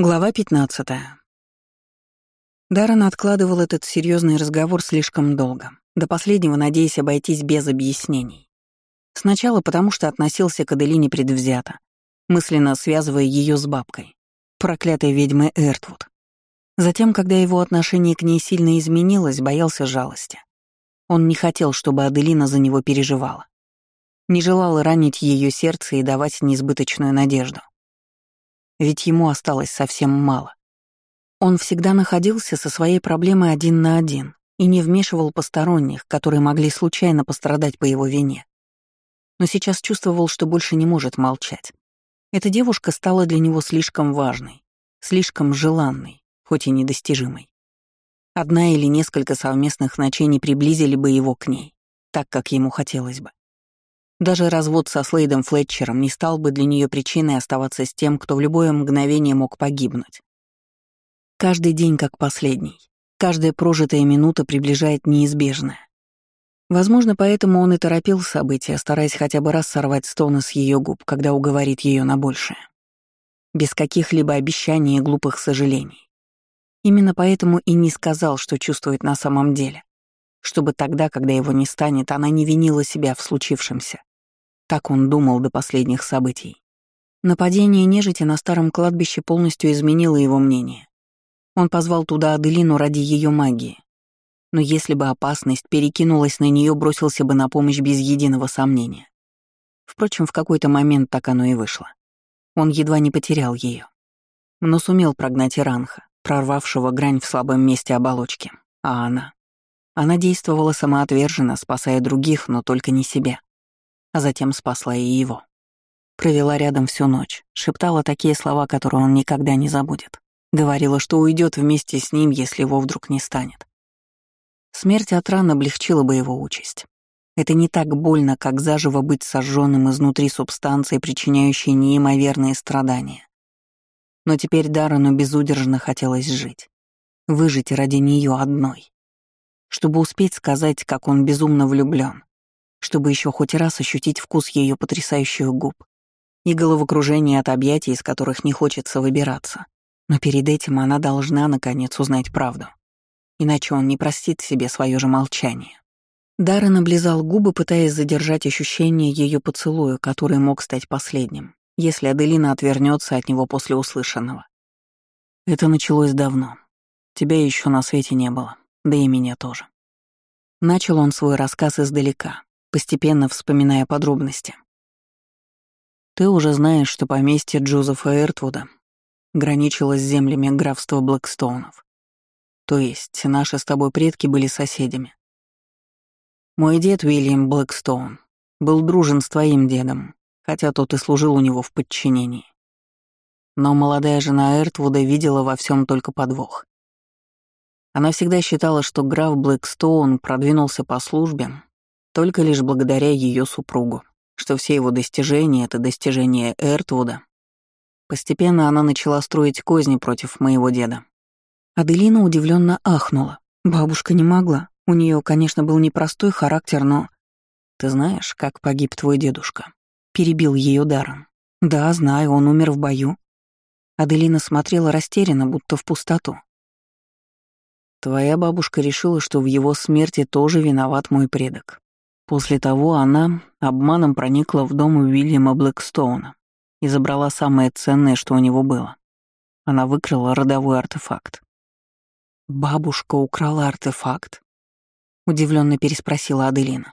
Глава 15. Даррен откладывал этот серьезный разговор слишком долго, до последнего надеясь обойтись без объяснений. Сначала потому, что относился к Аделине предвзято, мысленно связывая ее с бабкой, проклятой ведьмой Эртвуд. Затем, когда его отношение к ней сильно изменилось, боялся жалости. Он не хотел, чтобы Аделина за него переживала. Не желал ранить ее сердце и давать неизбыточную надежду ведь ему осталось совсем мало. Он всегда находился со своей проблемой один на один и не вмешивал посторонних, которые могли случайно пострадать по его вине. Но сейчас чувствовал, что больше не может молчать. Эта девушка стала для него слишком важной, слишком желанной, хоть и недостижимой. Одна или несколько совместных ночей не приблизили бы его к ней, так, как ему хотелось бы. Даже развод со Слейдом Флетчером не стал бы для нее причиной оставаться с тем, кто в любое мгновение мог погибнуть. Каждый день как последний. Каждая прожитая минута приближает неизбежное. Возможно, поэтому он и торопил события, стараясь хотя бы раз сорвать стоны с ее губ, когда уговорит ее на большее. Без каких-либо обещаний и глупых сожалений. Именно поэтому и не сказал, что чувствует на самом деле. Чтобы тогда, когда его не станет, она не винила себя в случившемся. Так он думал до последних событий. Нападение нежити на старом кладбище полностью изменило его мнение. Он позвал туда Аделину ради ее магии. Но если бы опасность перекинулась на нее, бросился бы на помощь без единого сомнения. Впрочем, в какой-то момент так оно и вышло. Он едва не потерял ее, но сумел прогнать Иранха, прорвавшего грань в слабом месте оболочки. А она? Она действовала самоотверженно, спасая других, но только не себя а затем спасла и его. Провела рядом всю ночь, шептала такие слова, которые он никогда не забудет. Говорила, что уйдет вместе с ним, если его вдруг не станет. Смерть от ран облегчила бы его участь. Это не так больно, как заживо быть сожженным изнутри субстанции, причиняющей неимоверные страдания. Но теперь Даррену безудержно хотелось жить. Выжить ради нее одной. Чтобы успеть сказать, как он безумно влюблен, чтобы еще хоть раз ощутить вкус ее потрясающих губ и головокружение от объятий, из которых не хочется выбираться. Но перед этим она должна, наконец, узнать правду. Иначе он не простит себе свое же молчание. Даррен облизал губы, пытаясь задержать ощущение ее поцелуя, который мог стать последним, если Аделина отвернется от него после услышанного. Это началось давно. Тебя еще на свете не было, да и меня тоже. Начал он свой рассказ издалека, постепенно вспоминая подробности. «Ты уже знаешь, что поместье Джозефа Эртвуда граничило с землями графства Блэкстоунов. То есть наши с тобой предки были соседями. Мой дед Уильям Блэкстоун был дружен с твоим дедом, хотя тот и служил у него в подчинении. Но молодая жена Эртвуда видела во всем только подвох. Она всегда считала, что граф Блэкстоун продвинулся по службе только лишь благодаря ее супругу, что все его достижения — это достижения Эртвуда. Постепенно она начала строить козни против моего деда. Аделина удивленно ахнула. Бабушка не могла. У нее, конечно, был непростой характер, но... «Ты знаешь, как погиб твой дедушка?» Перебил ее даром. «Да, знаю, он умер в бою». Аделина смотрела растерянно, будто в пустоту. «Твоя бабушка решила, что в его смерти тоже виноват мой предок. После того она обманом проникла в дом Уильяма Блэкстоуна и забрала самое ценное, что у него было. Она выкрала родовой артефакт. «Бабушка украла артефакт?» — удивленно переспросила Аделина.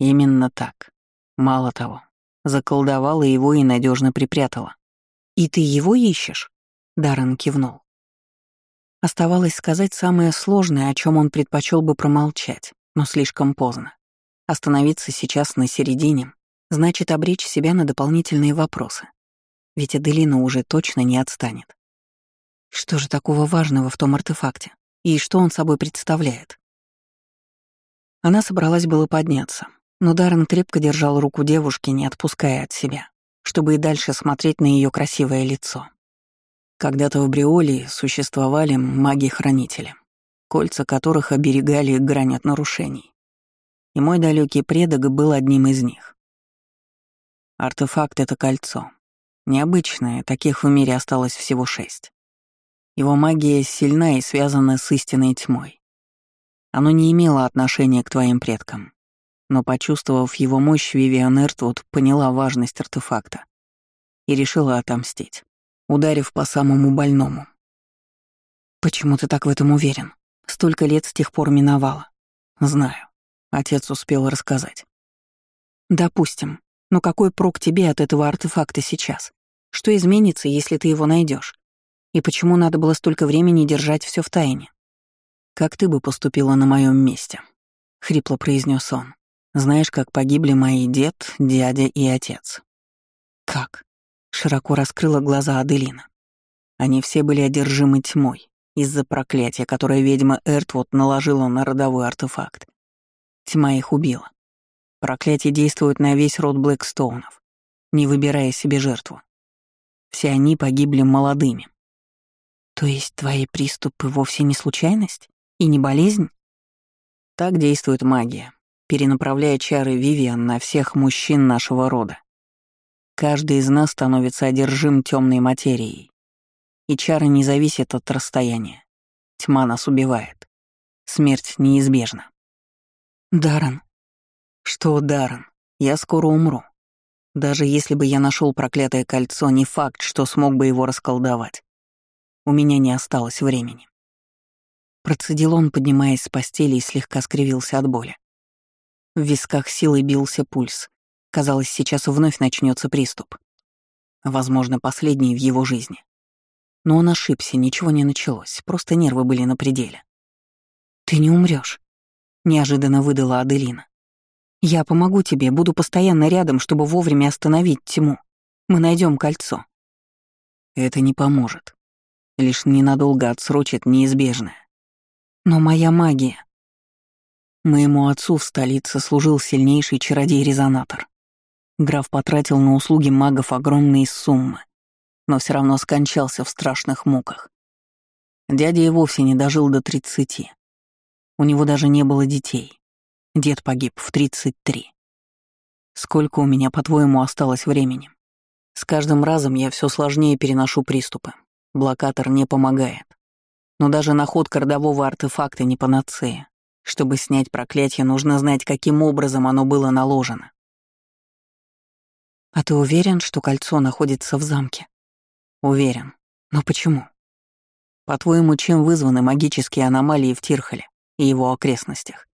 «Именно так. Мало того, заколдовала его и надежно припрятала. «И ты его ищешь?» — Даррен кивнул. Оставалось сказать самое сложное, о чем он предпочел бы промолчать, но слишком поздно. Остановиться сейчас на середине значит обречь себя на дополнительные вопросы. Ведь Аделина уже точно не отстанет. Что же такого важного в том артефакте? И что он собой представляет? Она собралась было подняться, но Даррен крепко держал руку девушки, не отпуская от себя, чтобы и дальше смотреть на ее красивое лицо. Когда-то в Бриолии существовали маги-хранители, кольца которых оберегали грань от нарушений и мой далекий предок был одним из них. Артефакт — это кольцо. Необычное, таких в мире осталось всего шесть. Его магия сильна и связана с истинной тьмой. Оно не имело отношения к твоим предкам. Но, почувствовав его мощь, Вивиан Эртвуд поняла важность артефакта и решила отомстить, ударив по самому больному. «Почему ты так в этом уверен? Столько лет с тех пор миновало». «Знаю». Отец успел рассказать. «Допустим. Но какой прок тебе от этого артефакта сейчас? Что изменится, если ты его найдешь? И почему надо было столько времени держать все в тайне? Как ты бы поступила на моем месте? хрипло произнес он. Знаешь, как погибли мои дед, дядя и отец? Как? Широко раскрыла глаза Аделина. Они все были одержимы тьмой из-за проклятия, которое ведьма Эртвуд наложила на родовой артефакт. Тьма их убила. Проклятие действует на весь род Блэкстоунов, не выбирая себе жертву. Все они погибли молодыми. То есть твои приступы вовсе не случайность и не болезнь? Так действует магия, перенаправляя чары Вивиан на всех мужчин нашего рода. Каждый из нас становится одержим темной материей. И чары не зависят от расстояния. Тьма нас убивает. Смерть неизбежна. Даран. Что, Даран? Я скоро умру. Даже если бы я нашел проклятое кольцо, не факт, что смог бы его расколдовать. У меня не осталось времени. Процедил он, поднимаясь с постели и слегка скривился от боли. В висках силой бился пульс. Казалось, сейчас вновь начнется приступ. Возможно, последний в его жизни. Но он ошибся, ничего не началось, просто нервы были на пределе. «Ты не умрешь, неожиданно выдала Аделина. Я помогу тебе, буду постоянно рядом, чтобы вовремя остановить тьму. Мы найдем кольцо. Это не поможет. Лишь ненадолго отсрочит неизбежное. Но моя магия... Моему отцу в столице служил сильнейший чародей-резонатор. Граф потратил на услуги магов огромные суммы, но все равно скончался в страшных муках. Дядя и вовсе не дожил до тридцати. У него даже не было детей. Дед погиб в 33. Сколько у меня, по-твоему, осталось времени? С каждым разом я все сложнее переношу приступы. Блокатор не помогает. Но даже находка родового артефакта не панацея. Чтобы снять проклятие, нужно знать, каким образом оно было наложено. А ты уверен, что кольцо находится в замке? Уверен. Но почему? По-твоему, чем вызваны магические аномалии в Тирхоле и его окрестностях?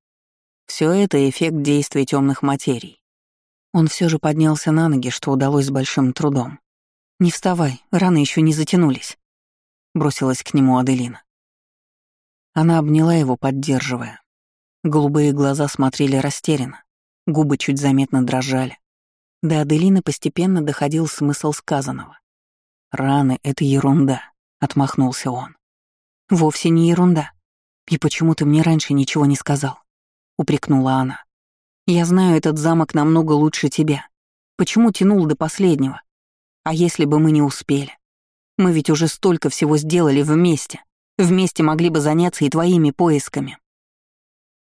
Все это эффект действия темных материй. Он все же поднялся на ноги, что удалось с большим трудом. «Не вставай, раны еще не затянулись», — бросилась к нему Аделина. Она обняла его, поддерживая. Голубые глаза смотрели растерянно, губы чуть заметно дрожали. До Аделины постепенно доходил смысл сказанного. «Раны — это ерунда», — отмахнулся он. «Вовсе не ерунда. И почему ты мне раньше ничего не сказал?» — упрекнула она. «Я знаю этот замок намного лучше тебя. Почему тянул до последнего? А если бы мы не успели? Мы ведь уже столько всего сделали вместе. Вместе могли бы заняться и твоими поисками».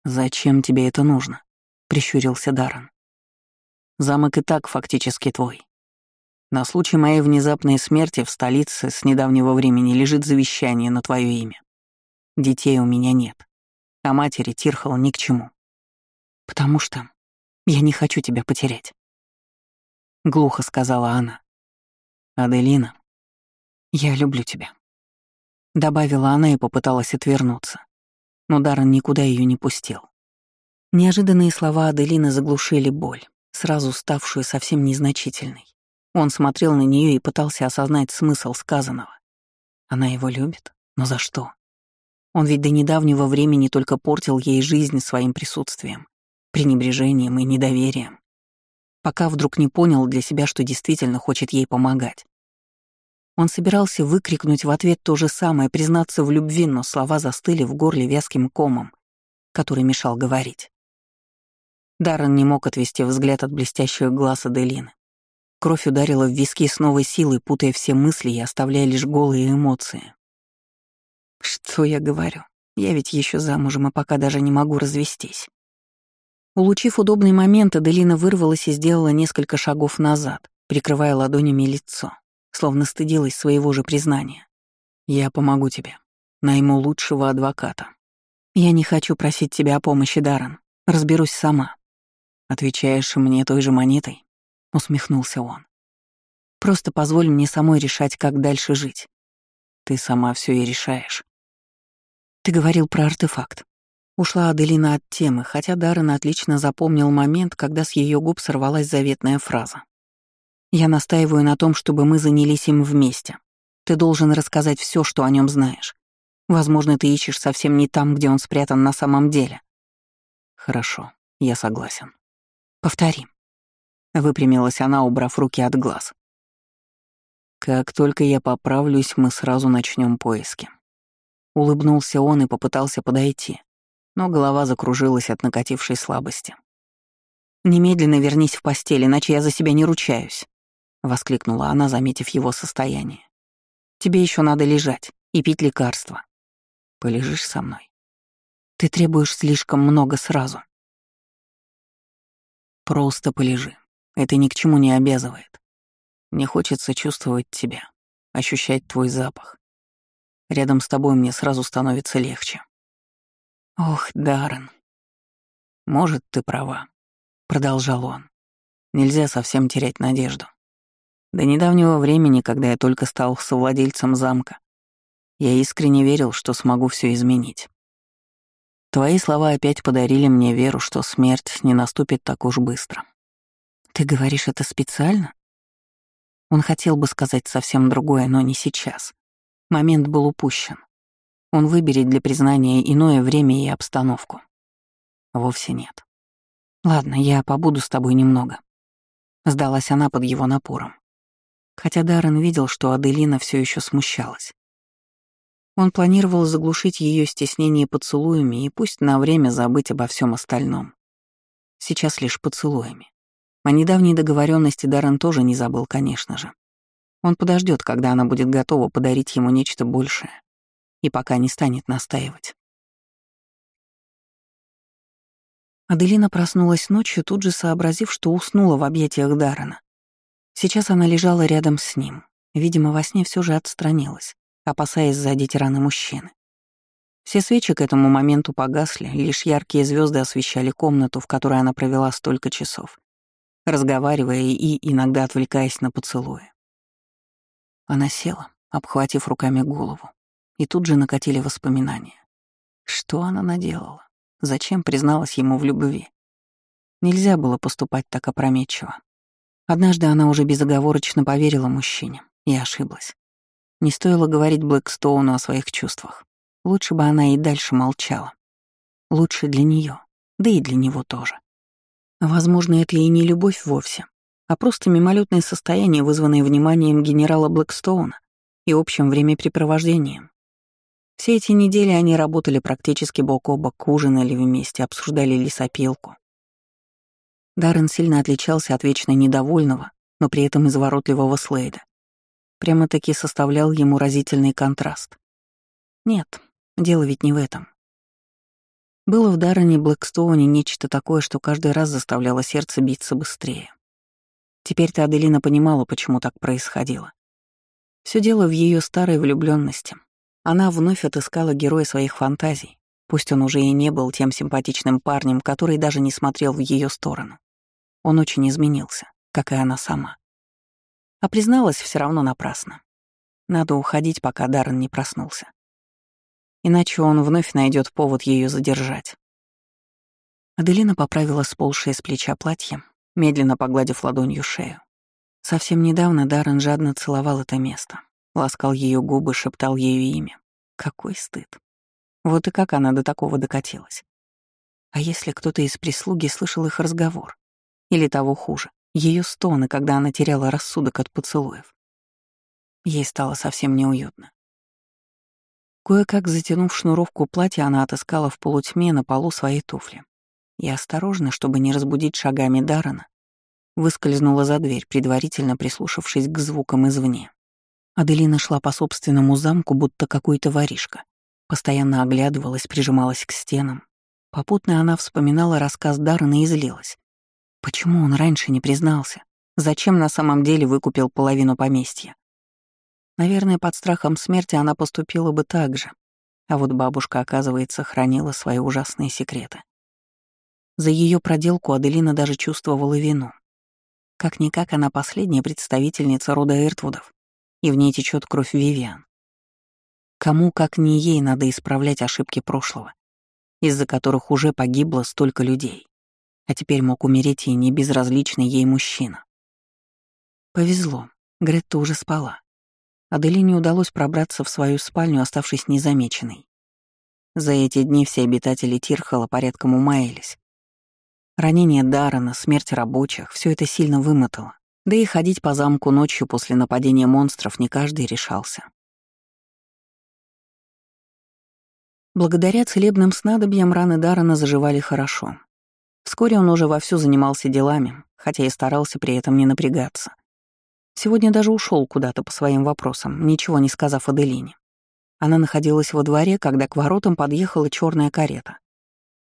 «Зачем тебе это нужно?» — прищурился Даррен. «Замок и так фактически твой. На случай моей внезапной смерти в столице с недавнего времени лежит завещание на твое имя. Детей у меня нет, а матери Тирхал ни к чему. «Потому что я не хочу тебя потерять», — глухо сказала она. «Аделина, я люблю тебя», — добавила она и попыталась отвернуться. Но Даррен никуда ее не пустил. Неожиданные слова Аделины заглушили боль, сразу ставшую совсем незначительной. Он смотрел на нее и пытался осознать смысл сказанного. Она его любит? Но за что? Он ведь до недавнего времени только портил ей жизнь своим присутствием пренебрежением и недоверием, пока вдруг не понял для себя, что действительно хочет ей помогать. Он собирался выкрикнуть в ответ то же самое, признаться в любви, но слова застыли в горле вязким комом, который мешал говорить. Даррен не мог отвести взгляд от блестящих глаз Аделины. Кровь ударила в виски с новой силой, путая все мысли и оставляя лишь голые эмоции. «Что я говорю? Я ведь еще замужем, и пока даже не могу развестись. Улучив удобный момент, Аделина вырвалась и сделала несколько шагов назад, прикрывая ладонями лицо. словно стыдилась своего же признания. «Я помогу тебе. Найму лучшего адвоката». «Я не хочу просить тебя о помощи, Даррен. Разберусь сама». «Отвечаешь мне той же монетой?» — усмехнулся он. «Просто позволь мне самой решать, как дальше жить. Ты сама все и решаешь». «Ты говорил про артефакт». Ушла Аделина от темы, хотя Даррен отлично запомнил момент, когда с ее губ сорвалась заветная фраза. «Я настаиваю на том, чтобы мы занялись им вместе. Ты должен рассказать все, что о нем знаешь. Возможно, ты ищешь совсем не там, где он спрятан на самом деле». «Хорошо, я согласен». «Повтори». Выпрямилась она, убрав руки от глаз. «Как только я поправлюсь, мы сразу начнем поиски». Улыбнулся он и попытался подойти, но голова закружилась от накатившей слабости. «Немедленно вернись в постель, иначе я за себя не ручаюсь», — воскликнула она, заметив его состояние. «Тебе еще надо лежать и пить лекарства. Полежишь со мной? Ты требуешь слишком много сразу». «Просто полежи. Это ни к чему не обязывает. Мне хочется чувствовать тебя, ощущать твой запах. Рядом с тобой мне сразу становится легче. «Ох, Даррен». «Может, ты права», — продолжал он. «Нельзя совсем терять надежду. До недавнего времени, когда я только стал совладельцем замка, я искренне верил, что смогу все изменить. Твои слова опять подарили мне веру, что смерть не наступит так уж быстро. Ты говоришь это специально? Он хотел бы сказать совсем другое, но не сейчас. Момент был упущен. Он выберет для признания иное время и обстановку. Вовсе нет. Ладно, я побуду с тобой немного. Сдалась она под его напором. Хотя Даррен видел, что Аделина все еще смущалась. Он планировал заглушить ее стеснение поцелуями и пусть на время забыть обо всем остальном. Сейчас лишь поцелуями. О недавней договоренности Даррен тоже не забыл, конечно же. Он подождет, когда она будет готова подарить ему нечто большее и пока не станет настаивать. Аделина проснулась ночью, тут же сообразив, что уснула в объятиях Даррена. Сейчас она лежала рядом с ним. Видимо, во сне все же отстранилась, опасаясь задеть раны мужчины. Все свечи к этому моменту погасли, лишь яркие звезды освещали комнату, в которой она провела столько часов, разговаривая и иногда отвлекаясь на поцелуи. Она села, обхватив руками голову, и тут же накатили воспоминания. Что она наделала? Зачем призналась ему в любви? Нельзя было поступать так опрометчиво. Однажды она уже безоговорочно поверила мужчине и ошиблась. Не стоило говорить Блэкстоуну о своих чувствах. Лучше бы она и дальше молчала. Лучше для нее, да и для него тоже. Возможно, это и не любовь вовсе, а просто мимолетное состояние, вызванное вниманием генерала Блэкстоуна и общим времяпрепровождением. Все эти недели они работали практически бок о бок, ужинали вместе, обсуждали лесопилку. Даррен сильно отличался от вечно недовольного, но при этом изворотливого Слейда. Прямо-таки составлял ему разительный контраст. Нет, дело ведь не в этом. Было в Даррене Блэкстоуне нечто такое, что каждый раз заставляло сердце биться быстрее. Теперь-то Аделина понимала, почему так происходило. Все дело в ее старой влюбленности, она вновь отыскала героя своих фантазий, пусть он уже и не был тем симпатичным парнем, который даже не смотрел в ее сторону. Он очень изменился, как и она сама. А призналась все равно напрасно. Надо уходить, пока Даррен не проснулся. Иначе он вновь найдет повод ее задержать. Аделина поправила сползшее с плеча платье, медленно погладив ладонью шею. Совсем недавно Даррен жадно целовал это место, Ласкал ее губы, шептал ее имя. Какой стыд. Вот и как она до такого докатилась. А если кто-то из прислуги слышал их разговор? Или того хуже, ее стоны, когда она теряла рассудок от поцелуев? Ей стало совсем неуютно. Кое-как затянув шнуровку платья, она отыскала в полутьме на полу свои туфли. И осторожно, чтобы не разбудить шагами Дарана, выскользнула за дверь, предварительно прислушавшись к звукам извне. Аделина шла по собственному замку, будто какой-то воришка. Постоянно оглядывалась, прижималась к стенам. Попутно она вспоминала рассказ Даррена и злилась. Почему он раньше не признался? Зачем на самом деле выкупил половину поместья? Наверное, под страхом смерти она поступила бы так же. А вот бабушка, оказывается, хранила свои ужасные секреты. За ее проделку Аделина даже чувствовала вину. Как-никак она последняя представительница рода Эртвудов, и в ней течет кровь Вивиан. Кому, как не ей, надо исправлять ошибки прошлого, из-за которых уже погибло столько людей, а теперь мог умереть и небезразличный ей мужчина. Повезло, Гретта уже спала. Аделине удалось пробраться в свою спальню, оставшись незамеченной. За эти дни все обитатели Тирхала порядком умаялись. Ранение Даррена, смерть рабочих — все это сильно вымотало. Да и ходить по замку ночью после нападения монстров не каждый решался. Благодаря целебным снадобьям раны Даррена заживали хорошо. Вскоре он уже вовсю занимался делами, хотя и старался при этом не напрягаться. Сегодня даже ушел куда-то по своим вопросам, ничего не сказав Аделине. Она находилась во дворе, когда к воротам подъехала черная карета.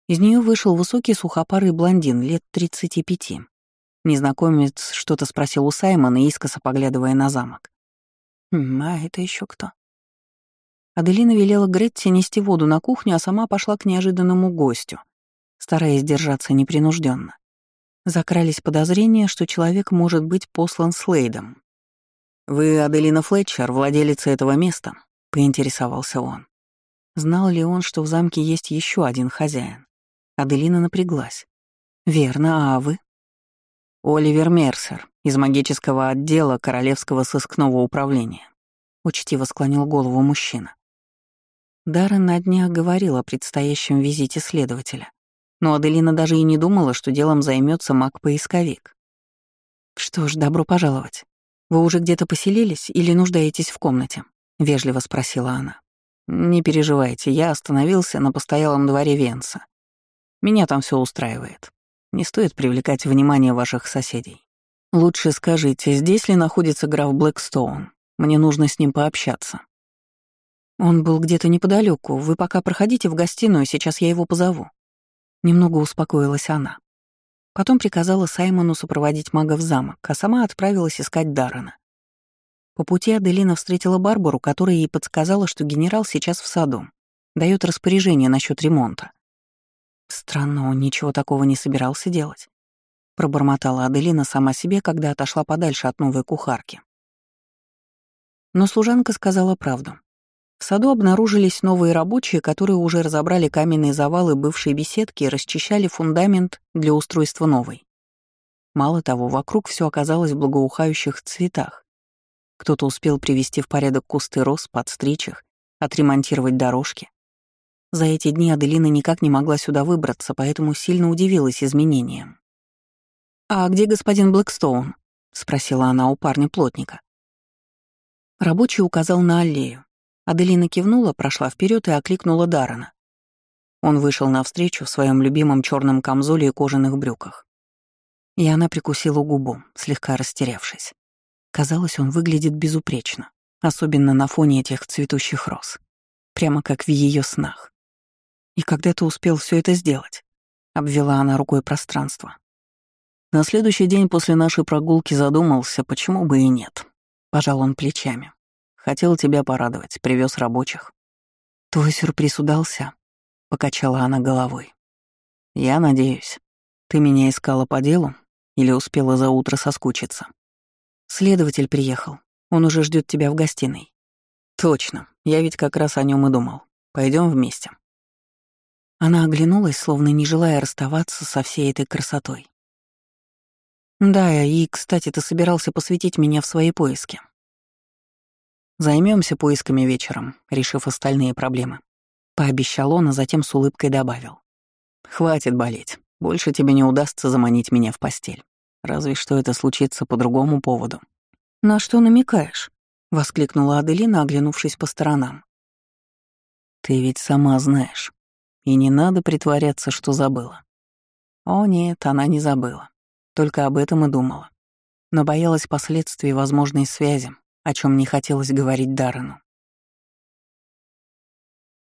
Из нее вышел высокий сухопарый блондин лет 35. Незнакомец что-то спросил у Саймона, искоса поглядывая на замок. «Хм, «А это еще кто?» Аделина велела Гретте нести воду на кухню, а сама пошла к неожиданному гостю, стараясь держаться непринужденно. Закрались подозрения, что человек может быть послан Слейдом. «Вы Аделина Флетчер, владелица этого места?» — поинтересовался он. Знал ли он, что в замке есть еще один хозяин? Аделина напряглась. «Верно, а вы?» «Оливер Мерсер, из магического отдела Королевского сыскного управления», — учтиво склонил голову мужчина. Даррен на днях говорил о предстоящем визите следователя, но Аделина даже и не думала, что делом займется маг-поисковик. «Что ж, добро пожаловать. Вы уже где-то поселились или нуждаетесь в комнате?» — вежливо спросила она. «Не переживайте, я остановился на постоялом дворе Венса. Меня там все устраивает. Не стоит привлекать внимание ваших соседей. Лучше скажите, здесь ли находится граф Блэкстоун? Мне нужно с ним пообщаться. Он был где-то неподалеку. Вы пока проходите в гостиную, сейчас я его позову. Немного успокоилась она. Потом приказала Саймону сопроводить мага в замок, а сама отправилась искать Даррена. По пути Аделина встретила Барбару, которая ей подсказала, что генерал сейчас в саду, дает распоряжение насчет ремонта. Странно, он ничего такого не собирался делать. Пробормотала Аделина сама себе, когда отошла подальше от новой кухарки. Но служанка сказала правду. В саду обнаружились новые рабочие, которые уже разобрали каменные завалы бывшей беседки и расчищали фундамент для устройства новой. Мало того, вокруг все оказалось в благоухающих цветах. Кто-то успел привести в порядок кусты роз, подстричь их, отремонтировать дорожки. За эти дни Аделина никак не могла сюда выбраться, поэтому сильно удивилась изменениям. «А где господин Блэкстоун?» — спросила она у парня-плотника. Рабочий указал на аллею. Аделина кивнула, прошла вперед и окликнула Дарана. Он вышел навстречу в своем любимом черном камзоле и кожаных брюках. И она прикусила губу, слегка растерявшись. Казалось, он выглядит безупречно, особенно на фоне этих цветущих роз. Прямо как в ее снах. «И когда ты успел все это сделать?» — обвела она рукой пространство. На следующий день после нашей прогулки задумался, почему бы и нет. Пожал он плечами. Хотел тебя порадовать, привез рабочих. Твой сюрприз удался, покачала она головой. Я надеюсь. Ты меня искала по делу или успела за утро соскучиться? Следователь приехал. Он уже ждет тебя в гостиной. Точно. Я ведь как раз о нем и думал. Пойдем вместе. Она оглянулась, словно не желая расставаться со всей этой красотой. «Да, и, кстати, ты собирался посвятить меня в свои поиски». Займемся поисками вечером, решив остальные проблемы. Пообещал он, а затем с улыбкой добавил. «Хватит болеть. Больше тебе не удастся заманить меня в постель. Разве что это случится по другому поводу». «На что намекаешь?» — воскликнула Аделина, оглянувшись по сторонам. «Ты ведь сама знаешь. И не надо притворяться, что забыла. О нет, она не забыла. Только об этом и думала. Но боялась последствий возможной связи, о чем не хотелось говорить Даррену.